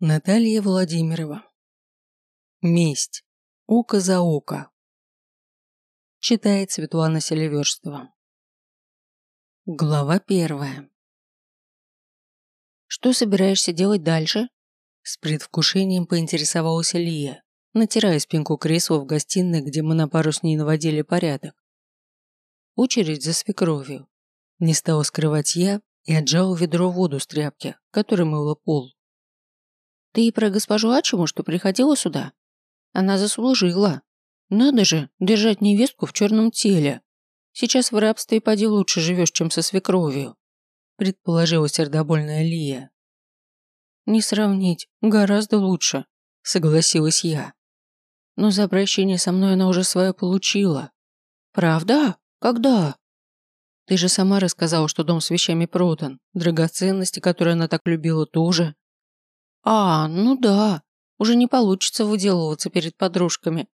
Наталья Владимирова. Месть. Око за око. Читает Светлана Селиверстова. Глава первая. «Что собираешься делать дальше?» С предвкушением поинтересовалась Лия, натирая спинку кресла в гостиной, где мы на пару с ней наводили порядок. Очередь за свекровью. Не стала скрывать я и отжала ведро воду с тряпки, которой мыла пол. Ты и про госпожу Ачему, что приходила сюда? Она заслужила. Надо же, держать невестку в черном теле. Сейчас в рабстве поди лучше живешь, чем со свекровью», предположила сердобольная Лия. «Не сравнить, гораздо лучше», согласилась я. «Но за обращение со мной она уже свое получила». «Правда? Когда?» «Ты же сама рассказала, что дом с вещами продан, драгоценности, которые она так любила, тоже. А, ну да, уже не получится выделываться перед подружками.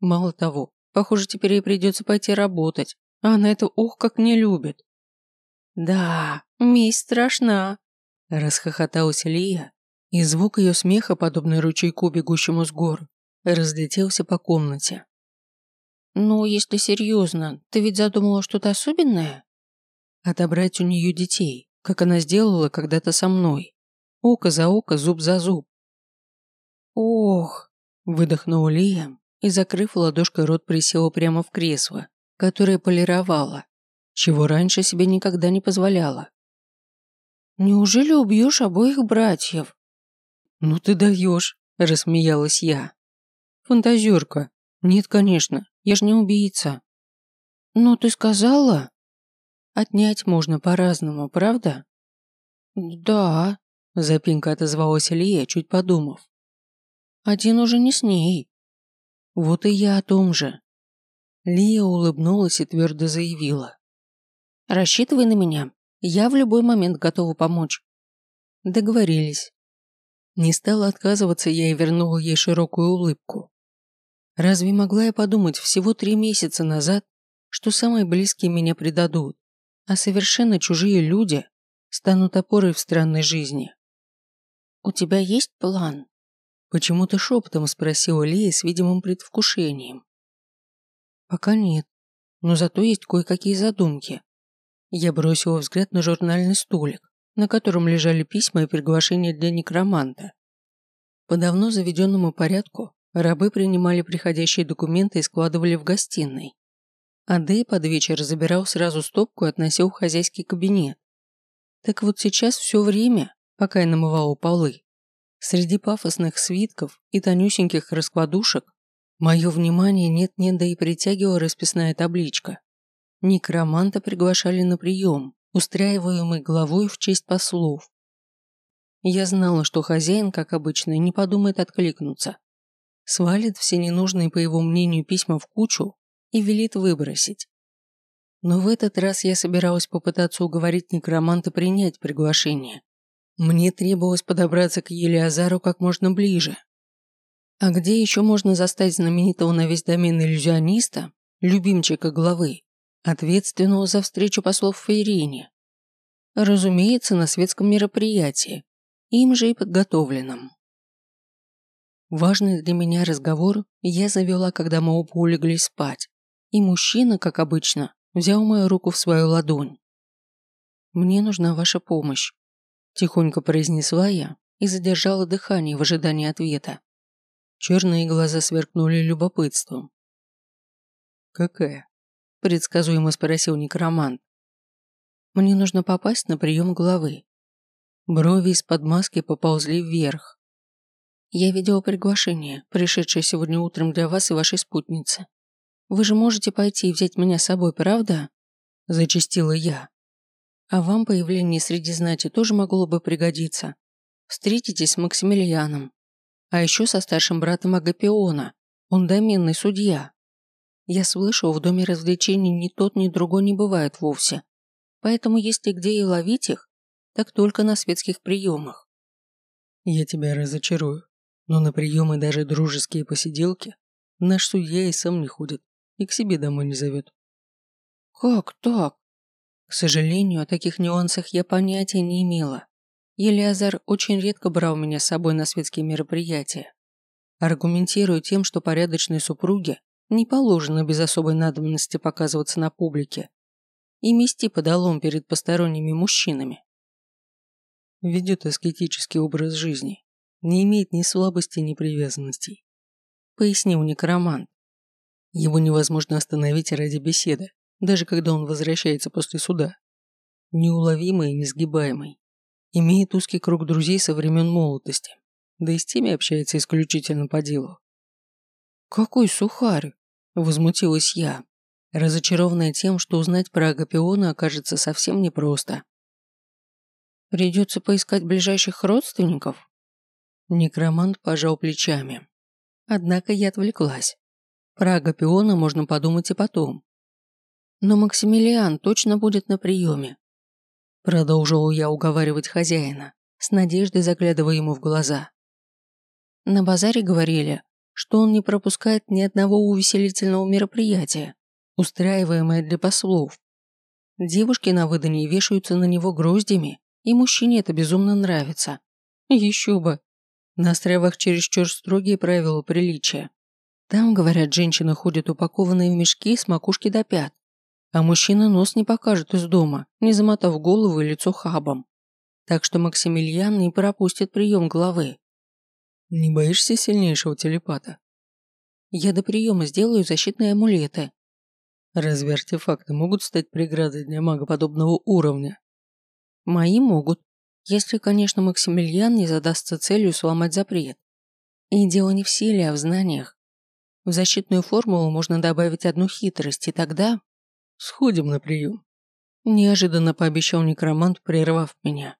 Мало того, похоже, теперь ей придется пойти работать, а она это ох как не любит. Да, месть страшна, расхохоталась Лия, и звук ее смеха, подобный ручейку, бегущему с гор, разлетелся по комнате. «Ну, если серьезно, ты ведь задумала что-то особенное?» «Отобрать у нее детей, как она сделала когда-то со мной. Око за око, зуб за зуб. «Ох!» – выдохнула Лия и, закрыв ладошкой рот, присела прямо в кресло, которое полировала, чего раньше себе никогда не позволяла. «Неужели убьешь обоих братьев?» «Ну ты даешь», – рассмеялась я. «Фантазерка. Нет, конечно, я ж не убийца». «Но ты сказала?» «Отнять можно по-разному, правда?» «Да», Запинка отозвалась Лия, чуть подумав. Один уже не с ней. Вот и я о том же. Лия улыбнулась и твердо заявила. Рассчитывай на меня. Я в любой момент готова помочь. Договорились. Не стала отказываться я и вернула ей широкую улыбку. Разве могла я подумать всего три месяца назад, что самые близкие меня предадут, а совершенно чужие люди станут опорой в странной жизни? «У тебя есть план?» Почему-то шепотом спросила Лия с видимым предвкушением. «Пока нет, но зато есть кое-какие задумки». Я бросила взгляд на журнальный столик, на котором лежали письма и приглашения для некроманта. По давно заведенному порядку рабы принимали приходящие документы и складывали в гостиной. А Дэй под вечер забирал сразу стопку и относил в хозяйский кабинет. Так вот сейчас все время пока я намывала полы. Среди пафосных свитков и тонюсеньких раскладушек мое внимание нет-нет да и притягивала расписная табличка. Некроманта приглашали на прием, устраиваемый главой в честь послов. Я знала, что хозяин, как обычно, не подумает откликнуться. Свалит все ненужные, по его мнению, письма в кучу и велит выбросить. Но в этот раз я собиралась попытаться уговорить некроманта принять приглашение. Мне требовалось подобраться к Елиазару как можно ближе. А где еще можно застать знаменитого на весь домен иллюзиониста, любимчика главы, ответственного за встречу послов в Фейрине? Разумеется, на светском мероприятии, им же и подготовленном. Важный для меня разговор я завела, когда мы оба улеглись спать, и мужчина, как обычно, взял мою руку в свою ладонь. «Мне нужна ваша помощь», Тихонько произнесла я и задержала дыхание в ожидании ответа. Черные глаза сверкнули любопытством. «Какая?» – предсказуемо спросил некромант. «Мне нужно попасть на прием главы». Брови из-под маски поползли вверх. «Я видела приглашение, пришедшее сегодня утром для вас и вашей спутницы. Вы же можете пойти и взять меня с собой, правда?» – зачастила я. А вам появление среди знати тоже могло бы пригодиться. Встретитесь с Максимилианом. А еще со старшим братом Агапиона. Он доменный судья. Я слышал, в доме развлечений ни тот, ни другой не бывает вовсе. Поэтому если где и ловить их, так только на светских приемах. Я тебя разочарую, но на приемы даже дружеские посиделки наш судья и сам не ходит, и к себе домой не зовет. Как так? К сожалению, о таких нюансах я понятия не имела. Елиазар очень редко брал меня с собой на светские мероприятия, аргументируя тем, что порядочной супруге не положено без особой надобности показываться на публике и мести подолом перед посторонними мужчинами. Ведет аскетический образ жизни, не имеет ни слабости, ни привязанностей, пояснил некромант. Его невозможно остановить ради беседы, даже когда он возвращается после суда. Неуловимый и несгибаемый. Имеет узкий круг друзей со времен молодости, да и с теми общается исключительно по делу. «Какой сухарь!» – возмутилась я, разочарованная тем, что узнать про Агапиона окажется совсем непросто. «Придется поискать ближайших родственников?» Некромант пожал плечами. Однако я отвлеклась. Про Агапиона можно подумать и потом. Но Максимилиан точно будет на приеме. Продолжил я уговаривать хозяина, с надеждой заглядывая ему в глаза. На базаре говорили, что он не пропускает ни одного увеселительного мероприятия, устраиваемое для послов. Девушки на выданье вешаются на него гроздями, и мужчине это безумно нравится. Еще бы. На островах чересчур строгие правила приличия. Там, говорят, женщины ходят упакованные в мешки с макушки до пят, а мужчина нос не покажет из дома, не замотав голову и лицо хабом. Так что Максимилиан не пропустит прием главы. Не боишься сильнейшего телепата? Я до приема сделаю защитные амулеты. Разве артефакты могут стать преградой для мага подобного уровня? Мои могут, если, конечно, Максимилиан не задастся целью сломать запрет. И дело не в силе, а в знаниях. В защитную формулу можно добавить одну хитрость, и тогда... Сходим на прием. Неожиданно пообещал некромант, прервав меня.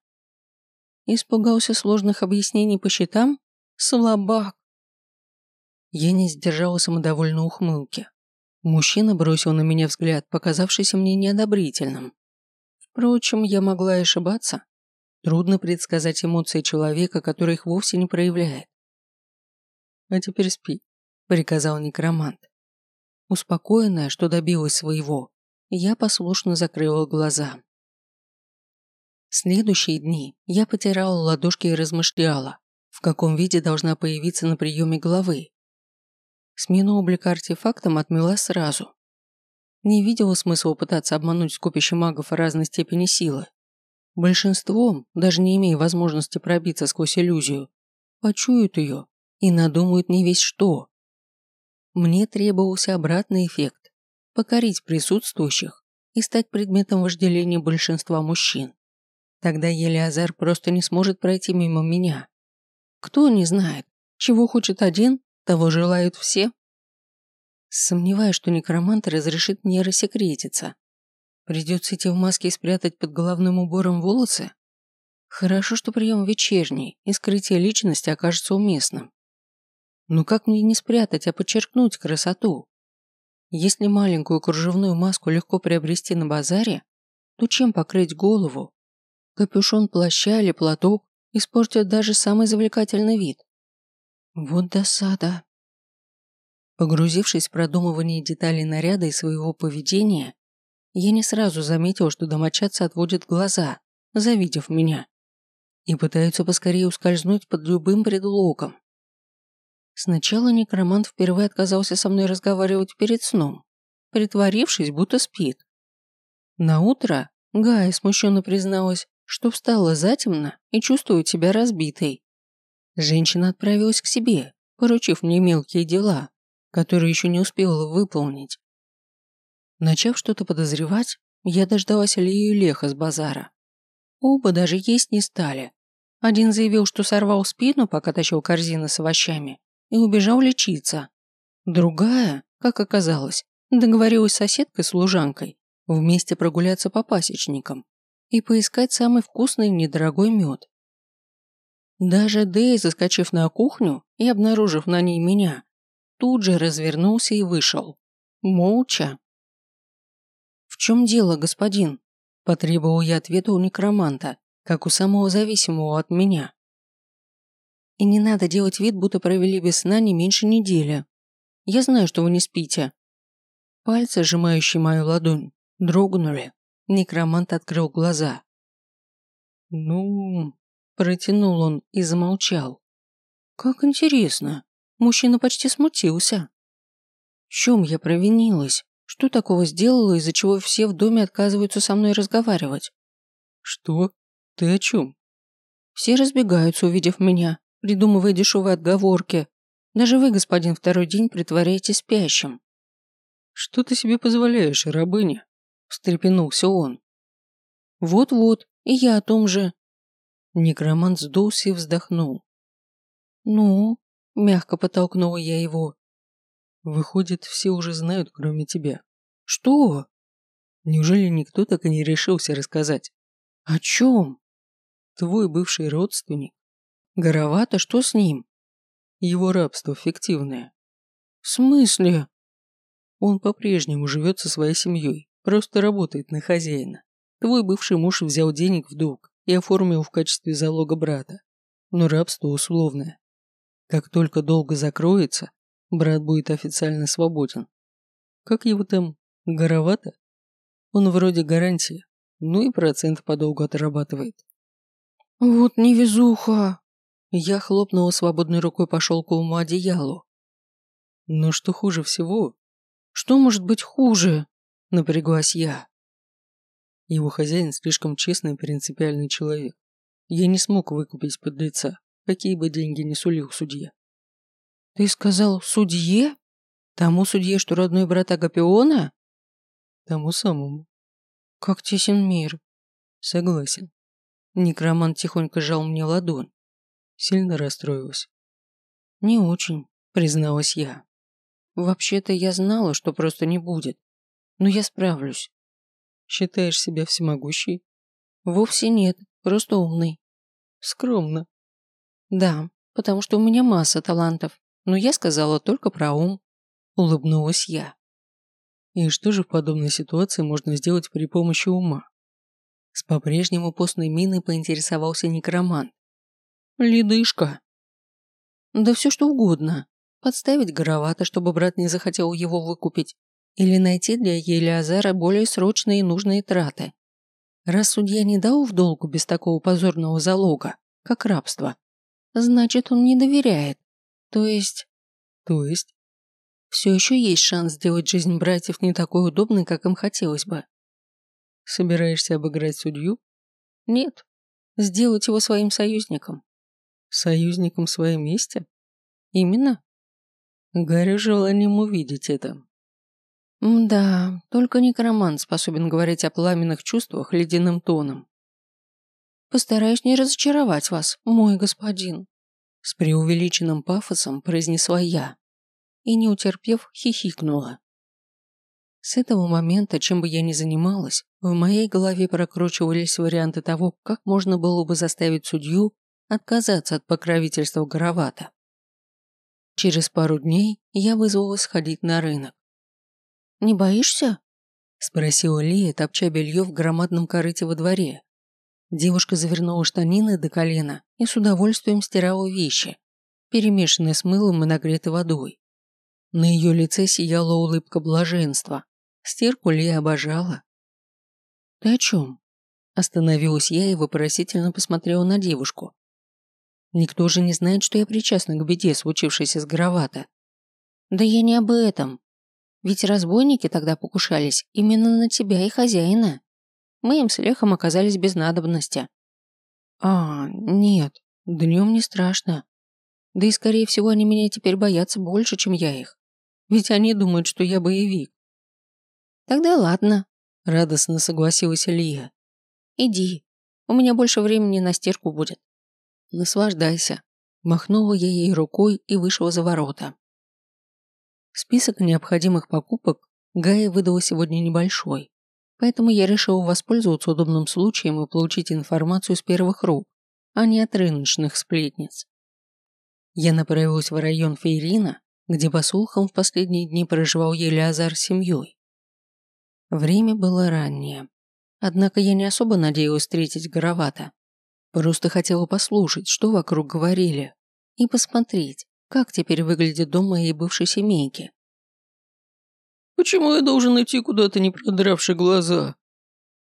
Испугался сложных объяснений по счетам? Слабак. Я не сдержала самодовольной ухмылки. Мужчина бросил на меня взгляд, показавшийся мне неодобрительным. Впрочем, я могла ошибаться. Трудно предсказать эмоции человека, который их вовсе не проявляет. «А теперь спи», — приказал некромант. Успокоенная, что добилась своего, я послушно закрыла глаза. Следующие дни я потирала ладошки и размышляла, в каком виде должна появиться на приеме главы. Смену облика артефактом отмела сразу. Не видела смысла пытаться обмануть скопище магов разной степени силы. Большинство, даже не имея возможности пробиться сквозь иллюзию, почуют ее и надумают не весь что. Мне требовался обратный эффект покорить присутствующих и стать предметом вожделения большинства мужчин. Тогда Елиазар просто не сможет пройти мимо меня. Кто не знает, чего хочет один, того желают все. Сомневаюсь, что некромант разрешит мне рассекретиться. Придется идти в маске и спрятать под головным убором волосы? Хорошо, что прием вечерний, и скрытие личности окажется уместным. Но как мне не спрятать, а подчеркнуть красоту? Если маленькую кружевную маску легко приобрести на базаре, то чем покрыть голову? Капюшон плаща или платок испортят даже самый завлекательный вид. Вот досада. Погрузившись в продумывание деталей наряда и своего поведения, я не сразу заметил, что домочадцы отводят глаза, завидев меня, и пытаются поскорее ускользнуть под любым предлогом. Сначала некромант впервые отказался со мной разговаривать перед сном, притворившись, будто спит. На утро Гая смущенно призналась, что встала затемно и чувствует себя разбитой. Женщина отправилась к себе, поручив мне мелкие дела, которые еще не успела выполнить. Начав что-то подозревать, я дождалась Алию и Леха с базара. Оба даже есть не стали. Один заявил, что сорвал спину, пока тащил корзины с овощами, и убежал лечиться. Другая, как оказалось, договорилась с соседкой-служанкой вместе прогуляться по пасечникам и поискать самый вкусный недорогой мед. Даже Дэй, заскочив на кухню и обнаружив на ней меня, тут же развернулся и вышел. Молча. «В чем дело, господин?» – потребовал я ответа у некроманта, как у самого зависимого от меня. И не надо делать вид, будто провели без сна не меньше недели. Я знаю, что вы не спите». Пальцы, сжимающие мою ладонь, дрогнули. Некромант открыл глаза. «Ну...» Протянул он и замолчал. Как интересно. Мужчина почти смутился. В чем я провинилась? Что такого сделала, из-за чего все в доме отказываются со мной разговаривать? Что? Ты о чем? Все разбегаются, увидев меня, придумывая дешевые отговорки. Даже вы, господин, второй день притворяетесь спящим. Что ты себе позволяешь, рабыня? Встрепенулся он. Вот-вот, и я о том же. Некромант сдулся и вздохнул. Ну, мягко подтолкнула я его. Выходит, все уже знают, кроме тебя. Что? Неужели никто так и не решился рассказать? О чем? Твой бывший родственник. Горовато, что с ним? Его рабство фиктивное. В смысле? Он по-прежнему живет со своей семьей, просто работает на хозяина. Твой бывший муж взял денег в долг и оформил в качестве залога брата. Но рабство условное. Как только долго закроется, брат будет официально свободен. Как его там, горовато? Он вроде гарантии, ну и процент по долгу отрабатывает. Вот невезуха. Я хлопнула свободной рукой по шелковому одеялу. Но что хуже всего? Что может быть хуже? Напряглась я. Его хозяин слишком честный и принципиальный человек. Я не смог выкупить подлеца, какие бы деньги ни сулил судья. Ты сказал судье? Тому судье, что родной брат Агапиона? Тому самому. Как тесен мир. Согласен. Некромант тихонько жал мне ладонь. Сильно расстроилась. Не очень, призналась я. Вообще-то я знала, что просто не будет. Но я справлюсь. Считаешь себя всемогущей? Вовсе нет, просто умный. Скромно. Да, потому что у меня масса талантов, но я сказала только про ум. Улыбнулась я. И что же в подобной ситуации можно сделать при помощи ума? С по-прежнему постной миной поинтересовался некромант. Ледышка. Да все что угодно. Подставить горовато, чтобы брат не захотел его выкупить. Или найти для Елиазара более срочные и нужные траты. Раз судья не дал в долгу без такого позорного залога, как рабство, значит, он не доверяет. То есть... То есть? Все еще есть шанс сделать жизнь братьев не такой удобной, как им хотелось бы. Собираешься обыграть судью? Нет. Сделать его своим союзником. Союзником в своем месте? Именно. Горю желанием увидеть это. Да, только некромант способен говорить о пламенных чувствах ледяным тоном. Постараюсь не разочаровать вас, мой господин. С преувеличенным пафосом произнесла я и, не утерпев, хихикнула. С этого момента, чем бы я ни занималась, в моей голове прокручивались варианты того, как можно было бы заставить судью отказаться от покровительства Горовата. Через пару дней я вызвалась сходить на рынок. «Не боишься?» – спросила Лия, топча белье в громадном корыте во дворе. Девушка завернула штанины до колена и с удовольствием стирала вещи, перемешанные с мылом и нагретой водой. На ее лице сияла улыбка блаженства, Стирку Ли обожала. «Ты о чем?» Остановилась я и вопросительно посмотрела на девушку. Никто же не знает, что я причастна к беде, случившейся с Горовато. Да я не об этом. Ведь разбойники тогда покушались именно на тебя и хозяина. Мы им с Лехом оказались без надобности. А, нет, днем не страшно. Да и скорее всего они меня теперь боятся больше, чем я их. Ведь они думают, что я боевик. Тогда ладно, радостно согласилась Лия. Иди, у меня больше времени на стирку будет. Наслаждайся. Махнула я ей рукой и вышла за ворота. Список необходимых покупок Гая выдала сегодня небольшой, поэтому я решила воспользоваться удобным случаем и получить информацию с первых рук, а не от рыночных сплетниц. Я направилась в район Фейрина, где по слухам в последние дни проживал Елиазар с семьей. Время было раннее. Однако я не особо надеялась встретить Горовато. Просто хотела послушать, что вокруг говорили, и посмотреть, как теперь выглядит дом моей бывшей семейки. «Почему я должен идти куда-то, не продравши глаза?»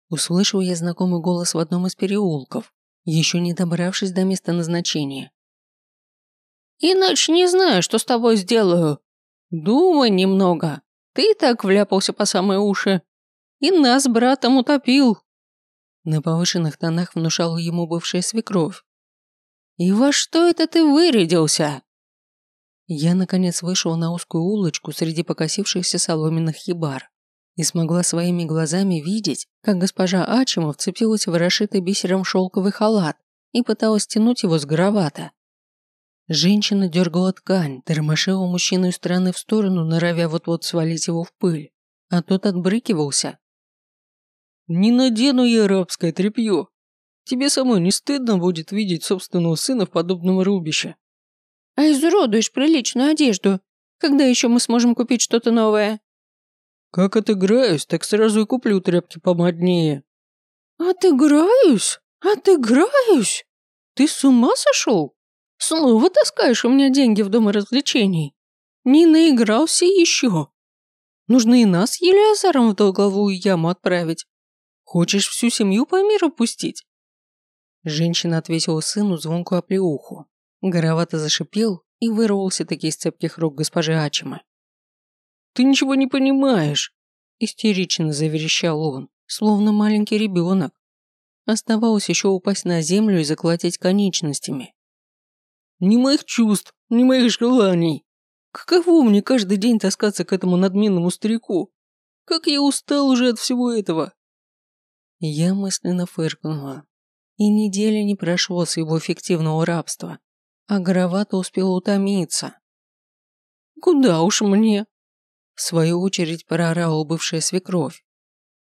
Услышал я знакомый голос в одном из переулков еще не добравшись до места назначения. «Иначе не знаю, что с тобой сделаю. Думай немного. Ты и так вляпался по самые уши. И нас братом утопил». На повышенных тонах внушала ему бывшая свекровь. «И во что это ты вырядился?» Я, наконец, вышел на узкую улочку среди покосившихся соломенных хибар и смогла своими глазами видеть, как госпожа Ачимов вцепилась в расшитый бисером шелковый халат и пыталась тянуть его с гравата. Женщина дергала ткань, тормошила мужчину из стороны в сторону, норовя вот-вот свалить его в пыль, а тот отбрыкивался. «Не надену я арабское тряпье. Тебе самой не стыдно будет видеть собственного сына в подобном рубище?» А изуродуешь приличную одежду. Когда еще мы сможем купить что-то новое? Как отыграюсь, так сразу и куплю тряпки помоднее. Отыграюсь? Отыграюсь? Ты с ума сошел? Снова таскаешь у меня деньги в дом развлечений. Не наигрался еще. Нужно и нас с Елиазаром в долговую яму отправить. Хочешь всю семью по миру пустить? Женщина ответила сыну звонкую оплеуху. Горовато зашипел и вырвался таки из цепких рук госпожи Ачима. «Ты ничего не понимаешь!» Истерично заверещал он, словно маленький ребенок. Оставалось еще упасть на землю и заколотить конечностями. «Ни моих чувств, ни моих желаний! Каково мне каждый день таскаться к этому надменному старику? Как я устал уже от всего этого!» Я мысленно фыркнула. И недели не прошло с его эффективного рабства а Горовато успел утомиться. «Куда уж мне?» В свою очередь проорала бывшая свекровь.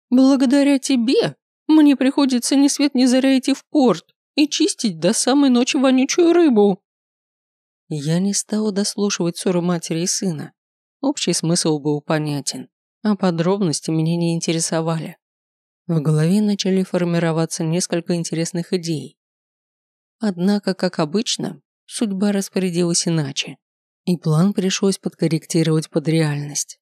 «Благодаря тебе мне приходится ни свет ни заря идти в порт и чистить до самой ночи вонючую рыбу». Я не стала дослушивать ссору матери и сына. Общий смысл был понятен, а подробности меня не интересовали. В голове начали формироваться несколько интересных идей. Однако, как обычно, судьба распорядилась иначе, и план пришлось подкорректировать под реальность.